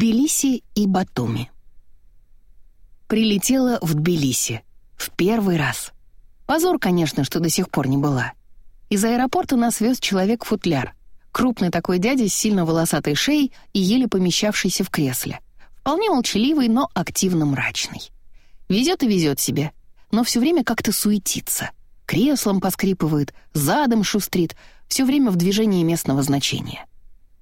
Тбилиси и Батуми. Прилетела в Тбилиси. В первый раз. Позор, конечно, что до сих пор не была. Из аэропорта нас вез человек-футляр. Крупный такой дядя с сильно волосатой шеей и еле помещавшийся в кресле. Вполне молчаливый, но активно мрачный. Везет и везет себе, но все время как-то суетится. Креслом поскрипывает, задом шустрит, все время в движении местного значения.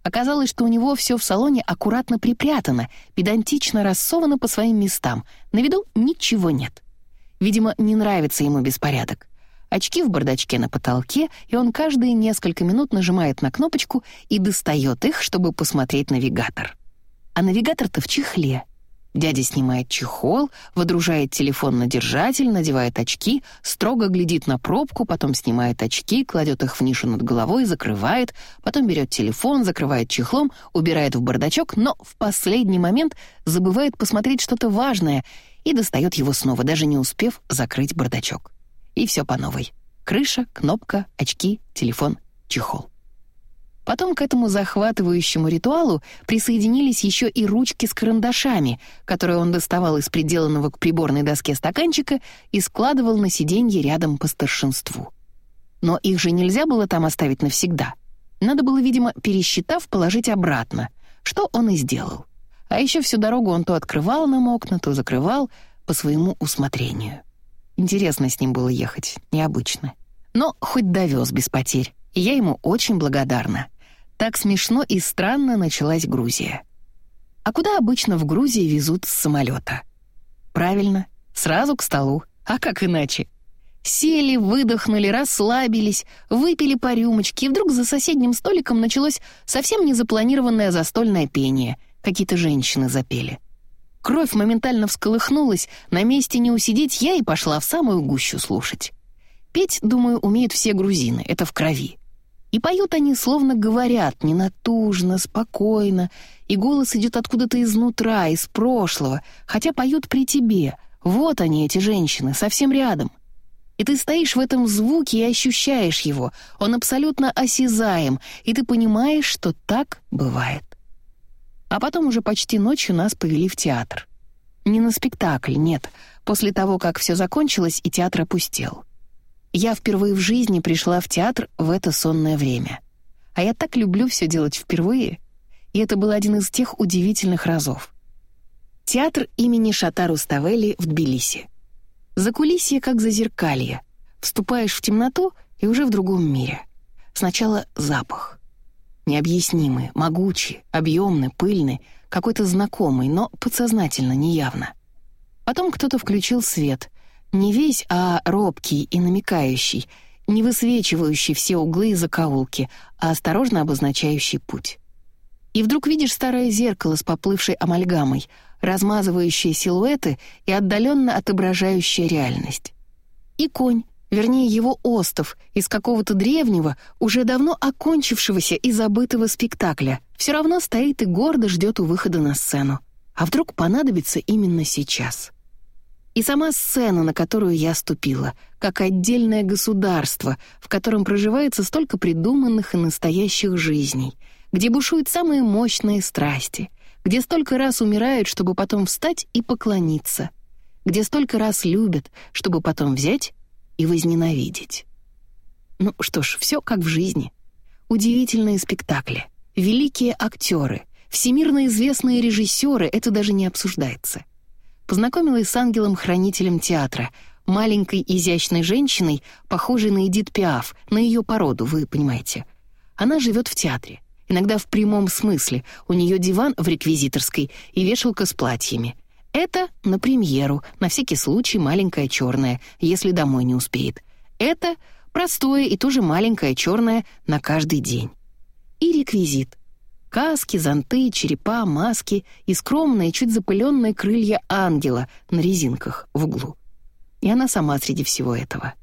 Оказалось, что у него все в салоне аккуратно припрятано, педантично рассовано по своим местам. На виду ничего нет. Видимо, не нравится ему беспорядок. Очки в бардачке на потолке, и он каждые несколько минут нажимает на кнопочку и достает их, чтобы посмотреть навигатор. А навигатор-то в чехле. Дядя снимает чехол, водружает телефон на держатель, надевает очки, строго глядит на пробку, потом снимает очки, кладет их в нишу над головой, закрывает, потом берет телефон, закрывает чехлом, убирает в бардачок, но в последний момент забывает посмотреть что-то важное и достает его снова, даже не успев закрыть бардачок. И все по новой. Крыша, кнопка, очки, телефон, чехол. Потом к этому захватывающему ритуалу присоединились еще и ручки с карандашами, которые он доставал из приделанного к приборной доске стаканчика и складывал на сиденье рядом по старшинству. Но их же нельзя было там оставить навсегда. Надо было, видимо, пересчитав, положить обратно, что он и сделал. А еще всю дорогу он то открывал нам окна, то закрывал по своему усмотрению. Интересно с ним было ехать, необычно. Но хоть довез без потерь, и я ему очень благодарна. Так смешно и странно началась Грузия. А куда обычно в Грузии везут с самолета? Правильно, сразу к столу. А как иначе? Сели, выдохнули, расслабились, выпили по рюмочке, и вдруг за соседним столиком началось совсем незапланированное застольное пение. Какие-то женщины запели. Кровь моментально всколыхнулась, на месте не усидеть я и пошла в самую гущу слушать. Петь, думаю, умеют все грузины, это в крови. И поют они, словно говорят, ненатужно, спокойно, и голос идет откуда-то изнутра, из прошлого, хотя поют при тебе. Вот они, эти женщины, совсем рядом. И ты стоишь в этом звуке и ощущаешь его, он абсолютно осязаем, и ты понимаешь, что так бывает. А потом уже почти ночью нас повели в театр. Не на спектакль, нет, после того, как все закончилось и театр опустел. Я впервые в жизни пришла в театр в это сонное время. А я так люблю все делать впервые, и это был один из тех удивительных разов. Театр имени Шатару Ставели в Тбилиси. Закулисье как зазеркалье. Вступаешь в темноту и уже в другом мире. Сначала запах. Необъяснимый, могучий, объемный, пыльный, какой-то знакомый, но подсознательно, неявно. Потом кто-то включил свет, не весь, а робкий и намекающий, не высвечивающий все углы и закоулки, а осторожно обозначающий путь. И вдруг видишь старое зеркало с поплывшей амальгамой, размазывающее силуэты и отдаленно отображающее реальность. И конь, вернее его остов, из какого-то древнего, уже давно окончившегося и забытого спектакля, все равно стоит и гордо ждет у выхода на сцену. А вдруг понадобится именно сейчас? И сама сцена, на которую я ступила, как отдельное государство, в котором проживается столько придуманных и настоящих жизней, где бушуют самые мощные страсти, где столько раз умирают, чтобы потом встать и поклониться, где столько раз любят, чтобы потом взять и возненавидеть. Ну что ж, все как в жизни. Удивительные спектакли, великие актеры, всемирно известные режиссеры, это даже не обсуждается познакомилась с ангелом-хранителем театра, маленькой изящной женщиной, похожей на Эдит Пиаф, на ее породу, вы понимаете. Она живет в театре, иногда в прямом смысле. У нее диван в реквизиторской и вешалка с платьями. Это на премьеру, на всякий случай маленькая черная, если домой не успеет. Это простое и тоже маленькое черное на каждый день. И реквизит. Каски, зонты, черепа, маски и скромные, чуть запыленные крылья ангела на резинках в углу. И она сама среди всего этого.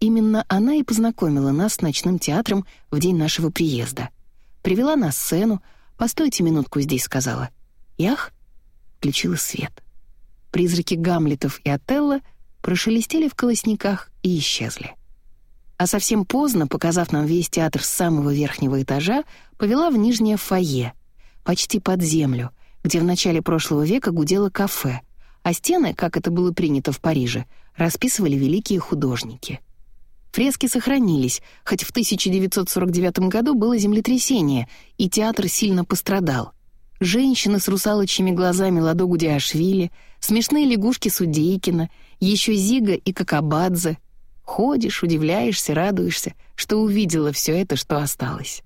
Именно она и познакомила нас с ночным театром в день нашего приезда. Привела на сцену, «Постойте минутку здесь», — сказала. Ях, включила свет. Призраки Гамлетов и Отелло прошелестели в колосниках и исчезли а совсем поздно, показав нам весь театр с самого верхнего этажа, повела в нижнее фойе, почти под землю, где в начале прошлого века гудело кафе, а стены, как это было принято в Париже, расписывали великие художники. Фрески сохранились, хоть в 1949 году было землетрясение, и театр сильно пострадал. Женщины с русалочьими глазами Ладо Гудиашвили, смешные лягушки Судейкина, еще Зига и Какабадзе. Ходишь, удивляешься, радуешься, что увидела все это, что осталось.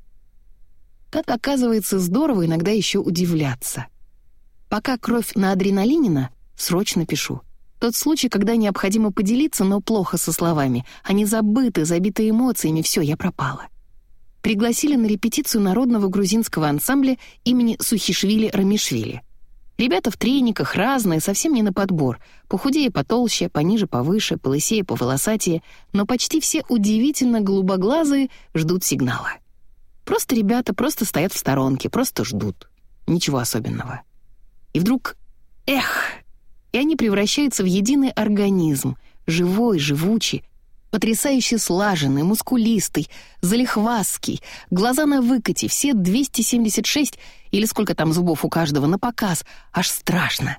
Как оказывается, здорово иногда еще удивляться. Пока кровь на адреналинина, срочно пишу. Тот случай, когда необходимо поделиться, но плохо со словами. Они забыты, забиты эмоциями, все, я пропала. Пригласили на репетицию народного грузинского ансамбля имени Сухишвили Рамишвили. Ребята в трениках разные, совсем не на подбор. Похудее, потолще, пониже, повыше, полысее, поволосатее, но почти все удивительно голубоглазые ждут сигнала. Просто ребята просто стоят в сторонке, просто ждут. Ничего особенного. И вдруг «Эх!» И они превращаются в единый организм, живой, живучий, потрясающе слаженный, мускулистый, залихвастский, глаза на выкате, все 276 или сколько там зубов у каждого на показ, аж страшно.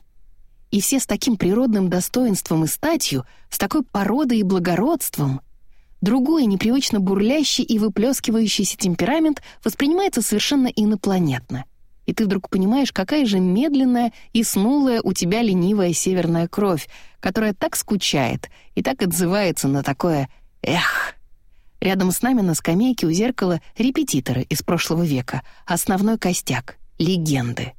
И все с таким природным достоинством и статью, с такой породой и благородством. Другой, непривычно бурлящий и выплескивающийся темперамент воспринимается совершенно инопланетно. И ты вдруг понимаешь, какая же медленная и снулая у тебя ленивая северная кровь, которая так скучает и так отзывается на такое «эх». Рядом с нами на скамейке у зеркала репетиторы из прошлого века, основной костяк, легенды.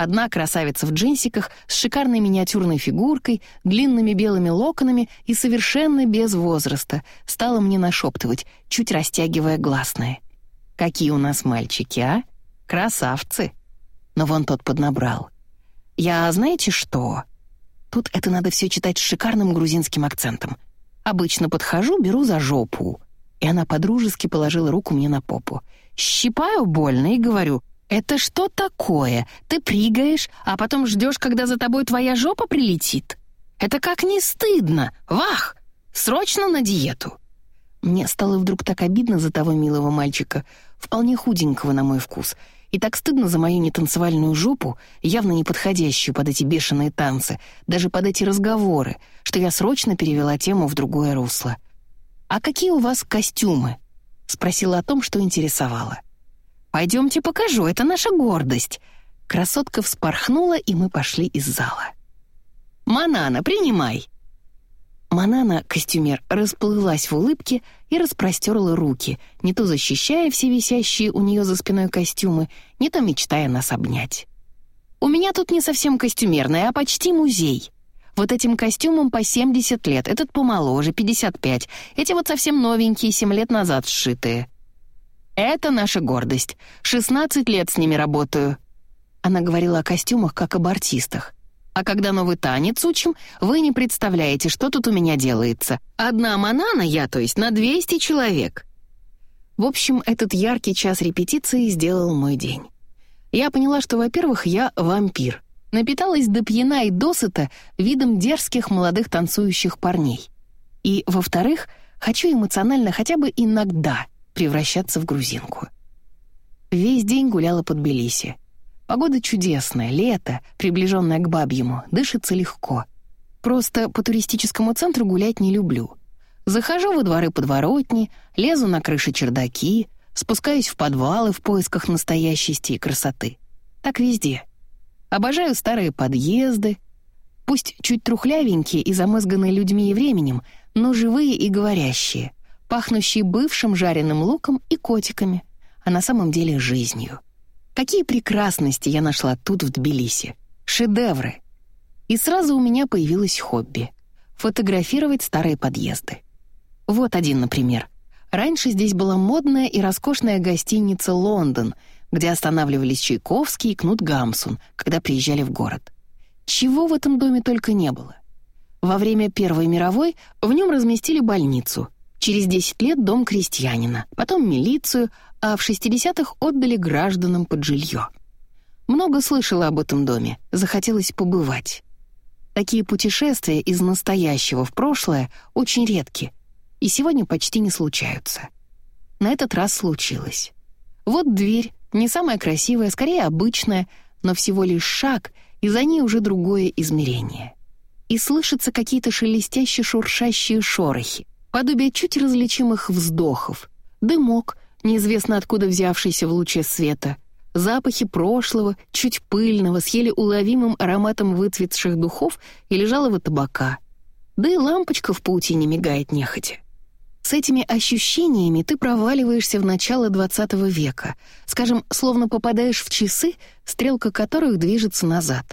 Одна красавица в джинсиках с шикарной миниатюрной фигуркой, длинными белыми локонами и совершенно без возраста стала мне нашептывать, чуть растягивая гласные. «Какие у нас мальчики, а? Красавцы!» Но вон тот поднабрал. «Я знаете что?» Тут это надо все читать с шикарным грузинским акцентом. Обычно подхожу, беру за жопу. И она подружески положила руку мне на попу. Щипаю больно и говорю, «Это что такое? Ты пригаешь, а потом ждешь, когда за тобой твоя жопа прилетит? Это как не стыдно! Вах! Срочно на диету!» Мне стало вдруг так обидно за того милого мальчика, вполне худенького на мой вкус — и так стыдно за мою нетанцевальную жопу, явно не подходящую под эти бешеные танцы, даже под эти разговоры, что я срочно перевела тему в другое русло. «А какие у вас костюмы?» — спросила о том, что интересовало. «Пойдемте покажу, это наша гордость». Красотка вспорхнула, и мы пошли из зала. «Манана, принимай!» Манана, костюмер, расплылась в улыбке и распростерла руки, не то защищая все висящие у нее за спиной костюмы, не то мечтая нас обнять. «У меня тут не совсем костюмерный, а почти музей. Вот этим костюмам по 70 лет, этот помоложе, 55, эти вот совсем новенькие, 7 лет назад сшитые. Это наша гордость. 16 лет с ними работаю». Она говорила о костюмах, как об артистах. А когда новый танец учим, вы не представляете, что тут у меня делается. Одна манана я, то есть, на 200 человек. В общем, этот яркий час репетиции сделал мой день. Я поняла, что, во-первых, я вампир. Напиталась до пьяна и досыта видом дерзких молодых танцующих парней. И, во-вторых, хочу эмоционально хотя бы иногда превращаться в грузинку. Весь день гуляла под Тбилиси. Погода чудесная, лето, приближенное к бабьему, дышится легко. Просто по туристическому центру гулять не люблю. Захожу во дворы подворотни, лезу на крыши чердаки, спускаюсь в подвалы в поисках настоящести и красоты. Так везде. Обожаю старые подъезды, пусть чуть трухлявенькие и замызганные людьми и временем, но живые и говорящие, пахнущие бывшим жареным луком и котиками, а на самом деле жизнью. Какие прекрасности я нашла тут, в Тбилиси. Шедевры. И сразу у меня появилось хобби — фотографировать старые подъезды. Вот один, например. Раньше здесь была модная и роскошная гостиница «Лондон», где останавливались Чайковский и Кнут Гамсун, когда приезжали в город. Чего в этом доме только не было. Во время Первой мировой в нем разместили больницу, через 10 лет дом крестьянина, потом милицию, а в 60-х отдали гражданам под жилье. Много слышала об этом доме, захотелось побывать. Такие путешествия из настоящего в прошлое очень редки и сегодня почти не случаются. На этот раз случилось. Вот дверь, не самая красивая, скорее обычная, но всего лишь шаг, и за ней уже другое измерение. И слышатся какие-то шелестяще-шуршащие шорохи, подобие чуть различимых вздохов, дымок, неизвестно откуда взявшийся в луче света, запахи прошлого, чуть пыльного, с еле уловимым ароматом выцветших духов и лежалого табака. Да и лампочка в паутине мигает нехотя. С этими ощущениями ты проваливаешься в начало 20 века, скажем, словно попадаешь в часы, стрелка которых движется назад.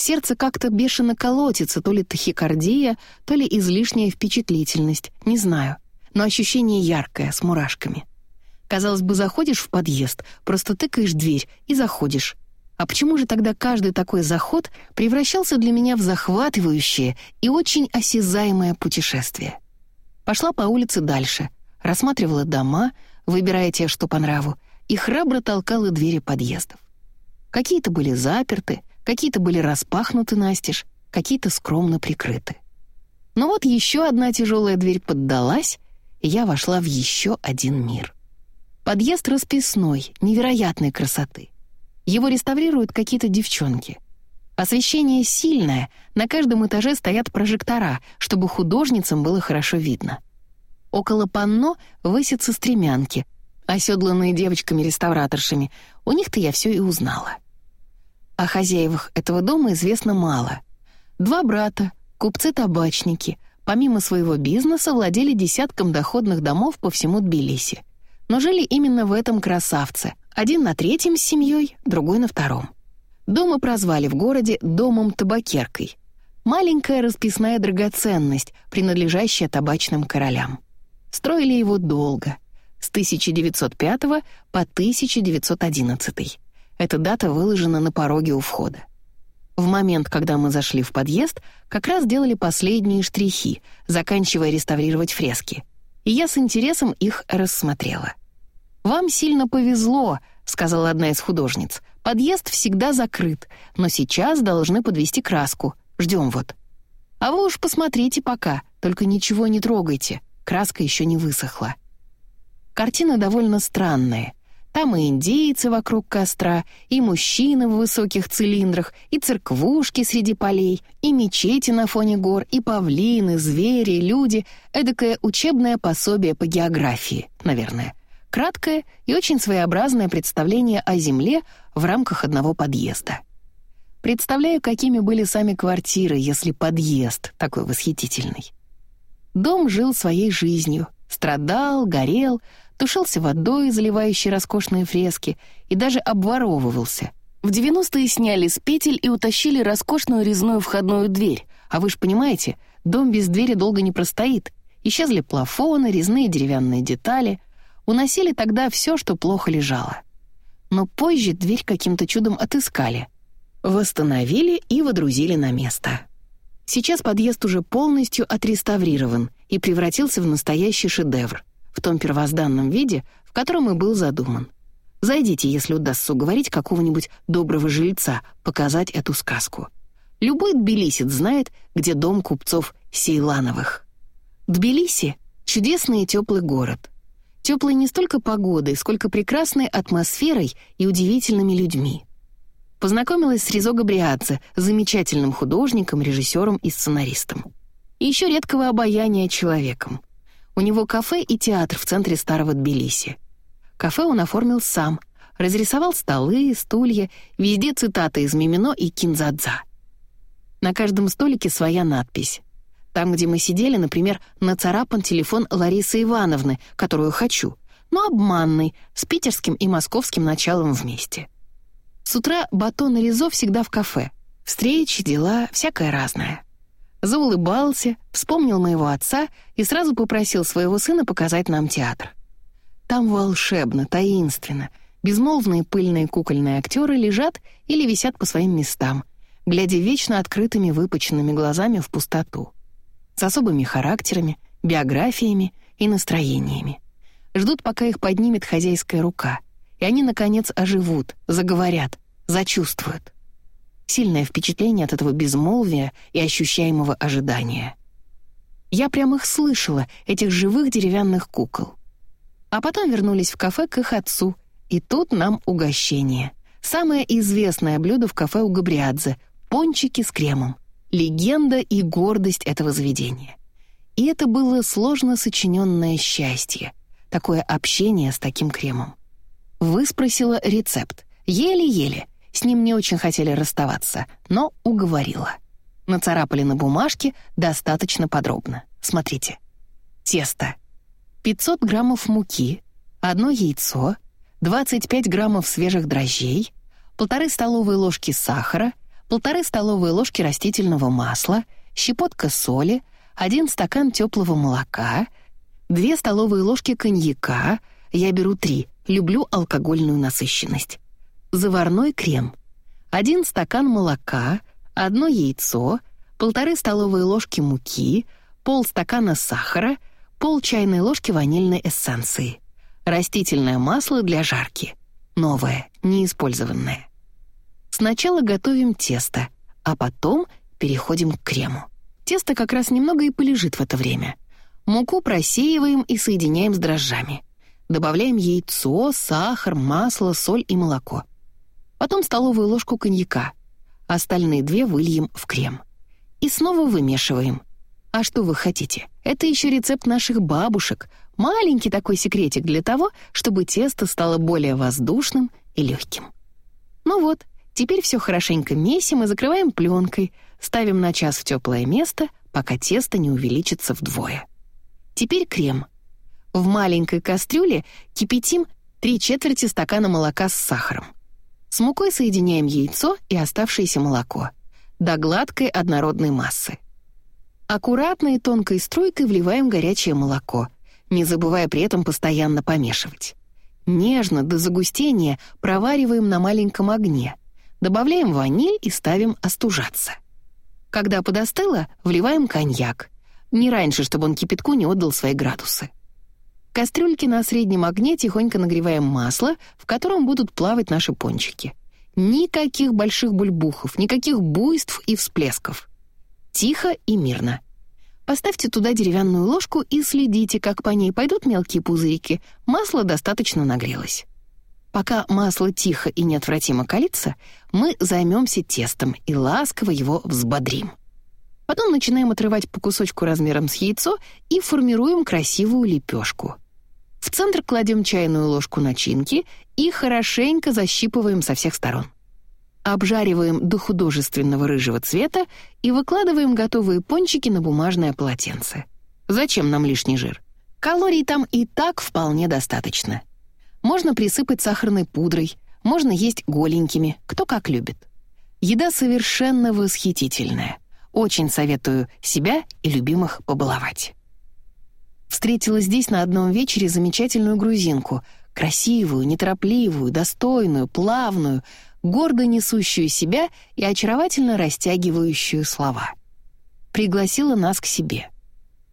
Сердце как-то бешено колотится, то ли тахикардия, то ли излишняя впечатлительность, не знаю. Но ощущение яркое, с мурашками. Казалось бы, заходишь в подъезд, просто тыкаешь дверь и заходишь. А почему же тогда каждый такой заход превращался для меня в захватывающее и очень осязаемое путешествие? Пошла по улице дальше, рассматривала дома, выбирая те, что по нраву, и храбро толкала двери подъездов. Какие-то были заперты, какие-то были распахнуты настежь, какие-то скромно прикрыты. Но вот еще одна тяжелая дверь поддалась, и я вошла в еще один мир. Подъезд расписной, невероятной красоты. Его реставрируют какие-то девчонки — Освещение сильное, на каждом этаже стоят прожектора, чтобы художницам было хорошо видно. Около панно высятся стремянки, оседланные девочками-реставраторшами. У них-то я все и узнала. О хозяевах этого дома известно мало. Два брата, купцы-табачники, помимо своего бизнеса владели десятком доходных домов по всему Тбилиси. Но жили именно в этом красавце. Один на третьем с семьей, другой на втором. Дома прозвали в городе «домом-табакеркой». Маленькая расписная драгоценность, принадлежащая табачным королям. Строили его долго, с 1905 по 1911. Эта дата выложена на пороге у входа. В момент, когда мы зашли в подъезд, как раз делали последние штрихи, заканчивая реставрировать фрески. И я с интересом их рассмотрела. «Вам сильно повезло», — сказала одна из художниц. Подъезд всегда закрыт, но сейчас должны подвести краску. Ждем вот. А вы уж посмотрите пока, только ничего не трогайте. Краска еще не высохла. Картина довольно странная. Там и индейцы вокруг костра, и мужчины в высоких цилиндрах, и церквушки среди полей, и мечети на фоне гор, и павлины, звери, люди. Эдакое учебное пособие по географии, наверное. Краткое и очень своеобразное представление о Земле в рамках одного подъезда. Представляю, какими были сами квартиры, если подъезд такой восхитительный. Дом жил своей жизнью, страдал, горел, тушился водой, заливающей роскошные фрески, и даже обворовывался. В 90-е сняли с петель и утащили роскошную резную входную дверь, а вы же понимаете, дом без двери долго не простоит. Исчезли плафоны, резные деревянные детали — Уносили тогда все, что плохо лежало. Но позже дверь каким-то чудом отыскали. Восстановили и водрузили на место. Сейчас подъезд уже полностью отреставрирован и превратился в настоящий шедевр, в том первозданном виде, в котором и был задуман. Зайдите, если удастся уговорить какого-нибудь доброго жильца показать эту сказку. Любой тбилисец знает, где дом купцов Сейлановых. Тбилиси — чудесный и теплый город — Теплой не столько погодой, сколько прекрасной атмосферой и удивительными людьми. Познакомилась с Ризо Габриадзе, замечательным художником, режиссером и сценаристом. И еще редкого обаяния человеком. У него кафе и театр в центре старого Тбилиси. Кафе он оформил сам, разрисовал столы, стулья, везде цитаты из Мимино и Кинзадза. На каждом столике своя надпись. Там, где мы сидели, например, нацарапан телефон Ларисы Ивановны, которую хочу, но обманный, с питерским и московским началом вместе. С утра Батон и Ризо всегда в кафе. Встречи, дела, всякое разное. Заулыбался, вспомнил моего отца и сразу попросил своего сына показать нам театр. Там волшебно, таинственно. Безмолвные пыльные кукольные актеры лежат или висят по своим местам, глядя вечно открытыми выпученными глазами в пустоту с особыми характерами, биографиями и настроениями. Ждут, пока их поднимет хозяйская рука, и они, наконец, оживут, заговорят, зачувствуют. Сильное впечатление от этого безмолвия и ощущаемого ожидания. Я прям их слышала, этих живых деревянных кукол. А потом вернулись в кафе к их отцу, и тут нам угощение. Самое известное блюдо в кафе у Габриадзе — пончики с кремом. Легенда и гордость этого заведения. И это было сложно сочиненное счастье, такое общение с таким кремом. Выспросила рецепт. Еле-еле. С ним не очень хотели расставаться, но уговорила. Нацарапали на бумажке достаточно подробно. Смотрите. Тесто. 500 граммов муки, одно яйцо, 25 граммов свежих дрожжей, полторы столовые ложки сахара, полторы столовые ложки растительного масла, щепотка соли, один стакан теплого молока, две столовые ложки коньяка, я беру три, люблю алкогольную насыщенность, заварной крем, один стакан молока, одно яйцо, полторы столовые ложки муки, полстакана сахара, пол чайной ложки ванильной эссенции, растительное масло для жарки, новое, неиспользованное. Сначала готовим тесто, а потом переходим к крему. Тесто как раз немного и полежит в это время. Муку просеиваем и соединяем с дрожжами. Добавляем яйцо, сахар, масло, соль и молоко. Потом столовую ложку коньяка. Остальные две выльем в крем. И снова вымешиваем. А что вы хотите? Это еще рецепт наших бабушек. Маленький такой секретик для того, чтобы тесто стало более воздушным и легким. Ну вот, теперь все хорошенько месим и закрываем пленкой, ставим на час в теплое место, пока тесто не увеличится вдвое. Теперь крем — в маленькой кастрюле кипятим 3 четверти стакана молока с сахаром. С мукой соединяем яйцо и оставшееся молоко до гладкой однородной массы. Аккуратно и тонкой струйкой вливаем горячее молоко, не забывая при этом постоянно помешивать. Нежно до загустения провариваем на маленьком огне, добавляем ваниль и ставим остужаться. Когда подостыло, вливаем коньяк. Не раньше, чтобы он кипятку не отдал свои градусы кастрюльке на среднем огне тихонько нагреваем масло, в котором будут плавать наши пончики. Никаких больших бульбухов, никаких буйств и всплесков. Тихо и мирно. Поставьте туда деревянную ложку и следите, как по ней пойдут мелкие пузырики. Масло достаточно нагрелось. Пока масло тихо и неотвратимо калится, мы займемся тестом и ласково его взбодрим. Потом начинаем отрывать по кусочку размером с яйцо и формируем красивую лепешку — в центр кладем чайную ложку начинки и хорошенько защипываем со всех сторон. Обжариваем до художественного рыжего цвета и выкладываем готовые пончики на бумажное полотенце. Зачем нам лишний жир? Калорий там и так вполне достаточно. Можно присыпать сахарной пудрой, можно есть голенькими, кто как любит. Еда совершенно восхитительная. Очень советую себя и любимых побаловать. Встретила здесь на одном вечере замечательную грузинку, красивую, неторопливую, достойную, плавную, гордо несущую себя и очаровательно растягивающую слова. Пригласила нас к себе.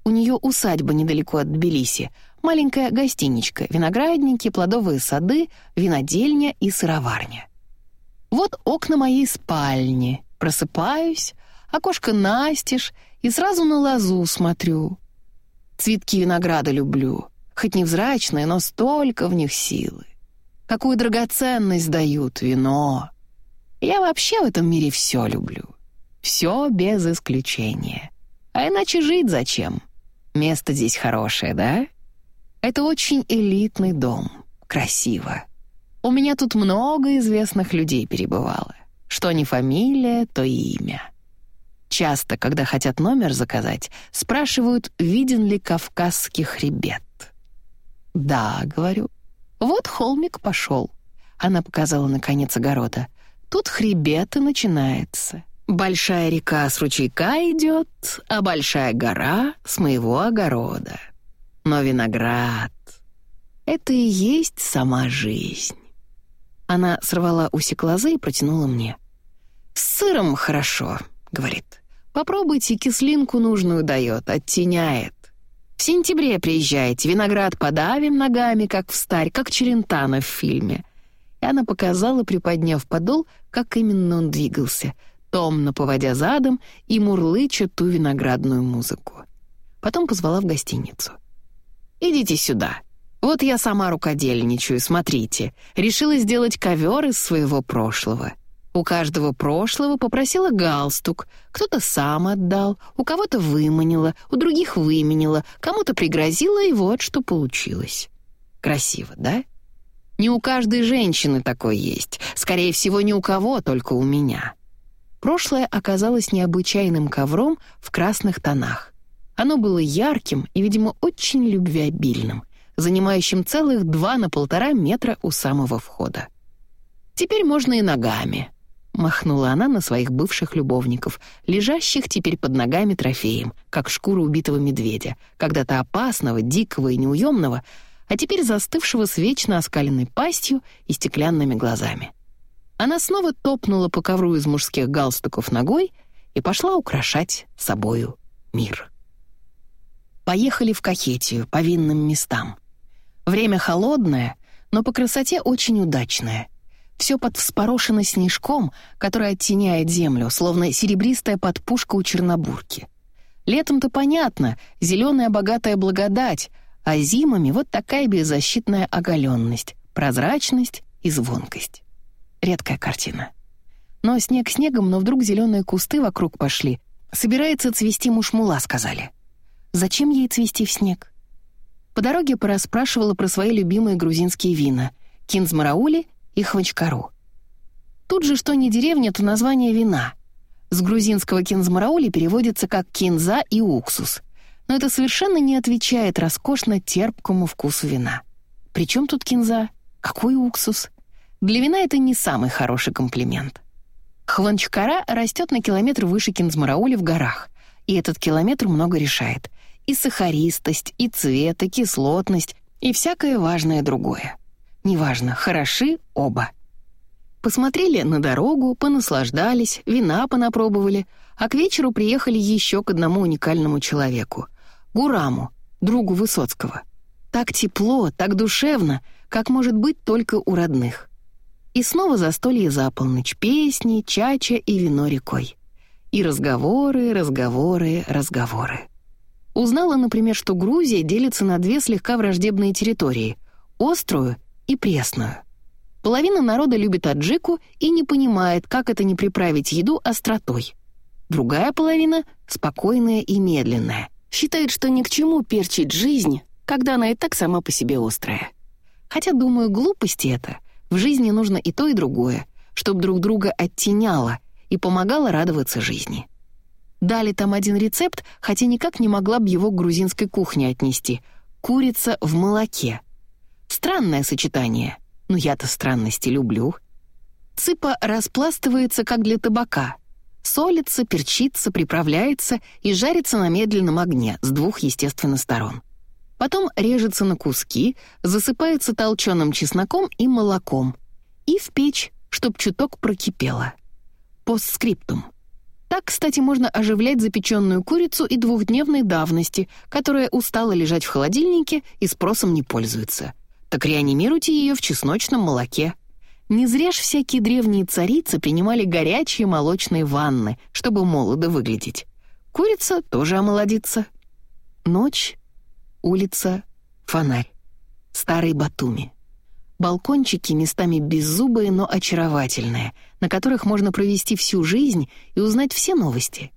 У нее усадьба недалеко от Тбилиси, маленькая гостиничка, виноградники, плодовые сады, винодельня и сыроварня. Вот окна моей спальни. Просыпаюсь, окошко настежь и сразу на лозу смотрю. Цветки винограда люблю, хоть невзрачные, но столько в них силы. Какую драгоценность дают вино. Я вообще в этом мире все люблю. Все без исключения. А иначе жить зачем? Место здесь хорошее, да? Это очень элитный дом. Красиво. У меня тут много известных людей перебывало. Что не фамилия, то имя. Часто, когда хотят номер заказать, спрашивают, виден ли кавказский хребет. «Да», — говорю. «Вот холмик пошел». Она показала наконец огорода. «Тут хребет и начинается. Большая река с ручейка идет, а большая гора с моего огорода. Но виноград — это и есть сама жизнь». Она сорвала усик лозы и протянула мне. «С сыром хорошо», — говорит. Попробуйте, кислинку нужную дает, оттеняет. В сентябре приезжайте, виноград подавим ногами, как в старь, как Челентано в фильме». И она показала, приподняв подол, как именно он двигался, томно поводя задом и мурлыча ту виноградную музыку. Потом позвала в гостиницу. «Идите сюда. Вот я сама рукодельничаю, смотрите. Решила сделать ковер из своего прошлого. У каждого прошлого попросила галстук. Кто-то сам отдал, у кого-то выманила, у других выменила, кому-то пригрозила, и вот что получилось. Красиво, да? Не у каждой женщины такой есть. Скорее всего, не у кого, только у меня. Прошлое оказалось необычайным ковром в красных тонах. Оно было ярким и, видимо, очень любвеобильным — занимающим целых два на полтора метра у самого входа. «Теперь можно и ногами», — махнула она на своих бывших любовников, лежащих теперь под ногами трофеем, как шкура убитого медведя, когда-то опасного, дикого и неуемного, а теперь застывшего с вечно оскаленной пастью и стеклянными глазами. Она снова топнула по ковру из мужских галстуков ногой и пошла украшать собою мир. Поехали в Кахетию по винным местам. Время холодное, но по красоте очень удачное. Все под вспорошено снежком, который оттеняет землю, словно серебристая подпушка у чернобурки. Летом-то понятно, зеленая богатая благодать, а зимами вот такая беззащитная оголенность, прозрачность и звонкость. Редкая картина. Но снег снегом, но вдруг зеленые кусты вокруг пошли. Собирается цвести мушмула, сказали. Зачем ей цвести в снег? По дороге порасспрашивала про свои любимые грузинские вина — кинзмараули и хвачкару. Тут же что не деревня, то название вина. С грузинского кинзмараули переводится как кинза и уксус. Но это совершенно не отвечает роскошно терпкому вкусу вина. Причем тут кинза? Какой уксус? Для вина это не самый хороший комплимент. Хванчкара растет на километр выше Кинзмараули в горах, и этот километр много решает и сахаристость, и цвет, и кислотность, и всякое важное другое. Неважно, хороши оба. Посмотрели на дорогу, понаслаждались, вина понапробовали, а к вечеру приехали еще к одному уникальному человеку — Гураму, другу Высоцкого. Так тепло, так душевно, как может быть только у родных. И снова застолье за полночь, песни, чача и вино рекой. И разговоры, разговоры, разговоры. Узнала, например, что Грузия делится на две слегка враждебные территории — острую и пресную. Половина народа любит аджику и не понимает, как это не приправить еду остротой. Другая половина — спокойная и медленная. Считает, что ни к чему перчить жизнь, когда она и так сама по себе острая. Хотя, думаю, глупости это. В жизни нужно и то, и другое, чтобы друг друга оттеняло и помогало радоваться жизни. Дали там один рецепт, хотя никак не могла бы его к грузинской кухне отнести. Курица в молоке. Странное сочетание. Но я-то странности люблю. Цыпа распластывается, как для табака. Солится, перчится, приправляется и жарится на медленном огне с двух, естественно, сторон. Потом режется на куски, засыпается толченым чесноком и молоком. И в печь, чтоб чуток прокипело. Постскриптум. Так, кстати, можно оживлять запеченную курицу и двухдневной давности, которая устала лежать в холодильнике и спросом не пользуется. Так реанимируйте ее в чесночном молоке. Не зря ж всякие древние царицы принимали горячие молочные ванны, чтобы молодо выглядеть. Курица тоже омолодится. Ночь, улица, фонарь. Старый Батуми. Балкончики местами беззубые, но очаровательные, на которых можно провести всю жизнь и узнать все новости.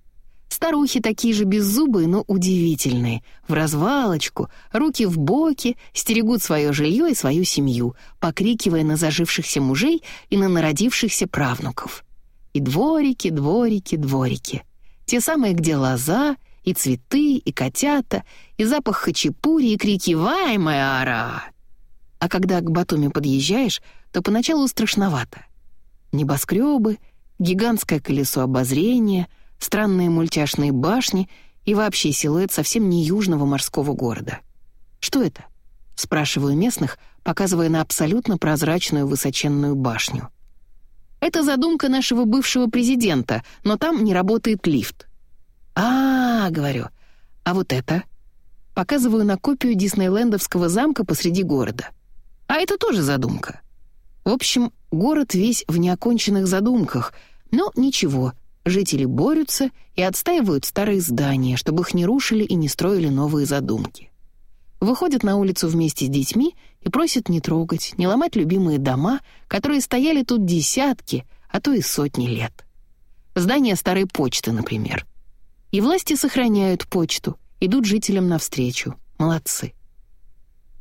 Старухи такие же беззубые, но удивительные, в развалочку, руки в боки, стерегут свое жилье и свою семью, покрикивая на зажившихся мужей и на народившихся правнуков. И дворики, дворики, дворики. Те самые, где лоза, и цветы, и котята, и запах хачапури, и крики «Вай, моя ара!» А когда к Батуми подъезжаешь, то поначалу страшновато. Небоскребы, гигантское колесо обозрения, странные мультяшные башни и вообще силуэт совсем не южного морского города. «Что это?» — спрашиваю местных, показывая на абсолютно прозрачную высоченную башню. «Это задумка нашего бывшего президента, но там не работает лифт». «А, -а, -а — говорю, — а вот это?» Показываю на копию диснейлендовского замка посреди города — а это тоже задумка. В общем, город весь в неоконченных задумках, но ничего, жители борются и отстаивают старые здания, чтобы их не рушили и не строили новые задумки. выходят на улицу вместе с детьми и просят не трогать, не ломать любимые дома, которые стояли тут десятки, а то и сотни лет. Здание старой почты, например. И власти сохраняют почту, идут жителям навстречу. Молодцы.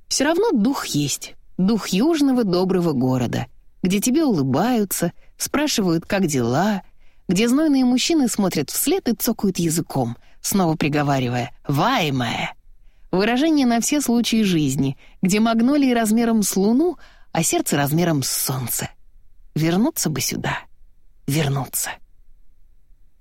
Все равно дух есть. Дух южного доброго города, где тебе улыбаются, спрашивают, как дела, где знойные мужчины смотрят вслед и цокают языком, снова приговаривая «Ваймая». Выражение на все случаи жизни, где магнолии размером с луну, а сердце размером с солнце. Вернуться бы сюда. Вернуться.